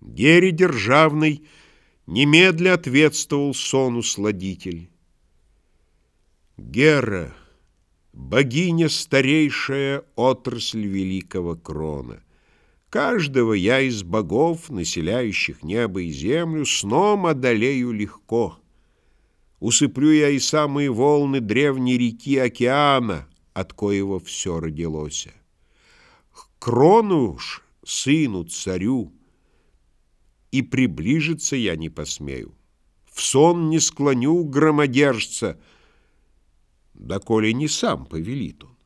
Гере державный немедля ответствовал сону сладитель. Гера, богиня старейшая, отрасль великого крона. Каждого я из богов, населяющих небо и землю, сном одолею легко. Усыплю я и самые волны древней реки океана, от коего все родилось. К крону ж, сыну, царю, и приближиться я не посмею. В сон не склоню громодержца, доколе не сам повелит он.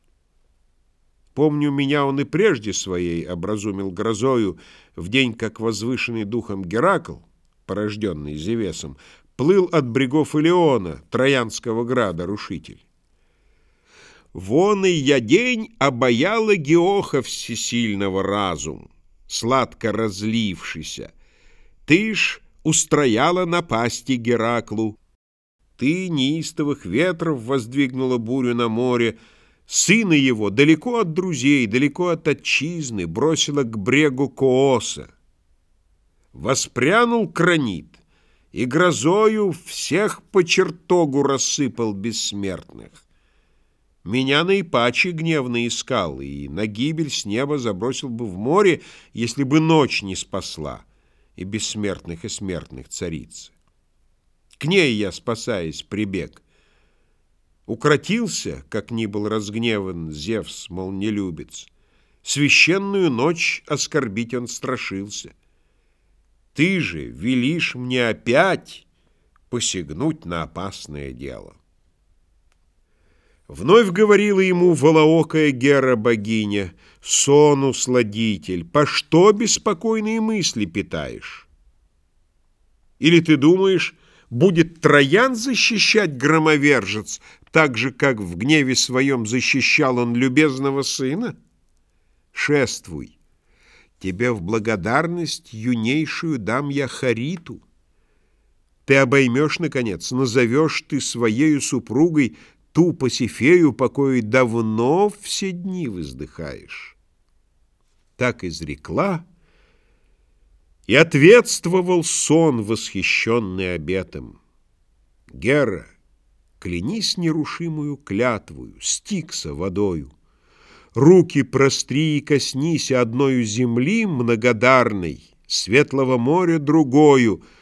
Помню, меня он и прежде своей образумил грозою, в день, как возвышенный духом Геракл, порожденный Зевесом, плыл от брегов Илеона, Троянского града, рушитель. Вон и я день обаяла Геоха всесильного разум, сладко разлившийся, ты ж устрояла напасти Гераклу. Ты неистовых ветров воздвигнула бурю на море, Сына его далеко от друзей, далеко от отчизны Бросила к брегу Кооса. Воспрянул кранит и грозою Всех по чертогу рассыпал бессмертных. Меня наипаче гневно искал, И на гибель с неба забросил бы в море, Если бы ночь не спасла и бессмертных и смертных царицы. К ней я, спасаясь, прибег. Укротился, как ни был разгневан Зевс, мол, не любец. Священную ночь оскорбить он страшился. Ты же велишь мне опять посягнуть на опасное дело. Вновь говорила ему волоокая Гера-богиня, сону сладитель, по что беспокойные мысли питаешь? Или ты думаешь, будет Троян защищать громовержец, так же, как в гневе своем защищал он любезного сына? Шествуй, тебе в благодарность юнейшую дам я Хариту. Ты обоймешь, наконец, назовешь ты своею супругой ту Пасифею, покою давно все дни воздыхаешь. Так изрекла, и ответствовал сон, восхищенный обетом. Гера, клянись нерушимую клятвую, стикса водою. Руки простри и коснись одною земли многодарной, Светлого моря другою —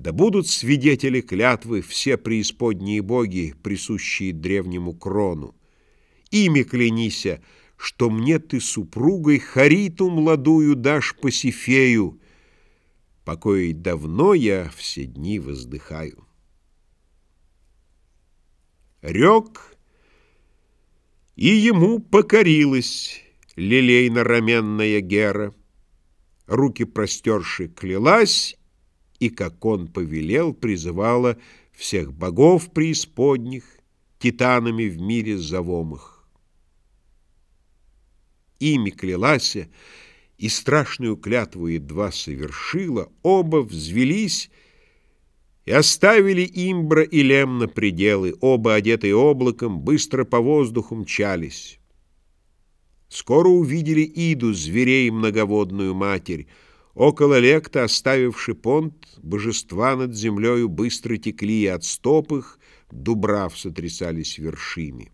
да будут свидетели клятвы все преисподние боги, присущие древнему крону. Ими клянися, что мне ты супругой Хариту младую дашь Пасифею, покоей давно я все дни воздыхаю. Рек, и ему покорилась лилейно-раменная Гера, руки простерши клялась и, как он повелел, призывала всех богов преисподних, титанами в мире зовомых. Ими клялась, и страшную клятву едва совершила, оба взвелись и оставили Имбра и Лем на пределы, оба, одетые облаком, быстро по воздуху мчались. Скоро увидели Иду, зверей многоводную матерь, Около лекта, оставивши понт, божества над землею быстро текли, и от стоп их дубрав сотрясались вершими.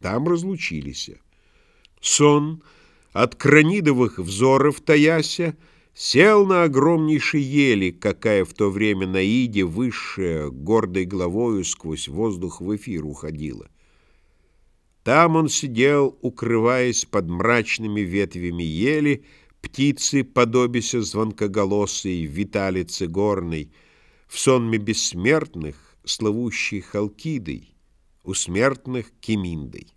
Там разлучились. Сон, от кранидовых взоров таяся, сел на огромнейшей ели, какая в то время на Иде высшая, гордой главою сквозь воздух в эфир уходила. Там он сидел, укрываясь под мрачными ветвями ели, Птицы, подобися звонкоголосой виталицы горной, В сонме бессмертных, славущей Халкидой, У смертных Кеминдой.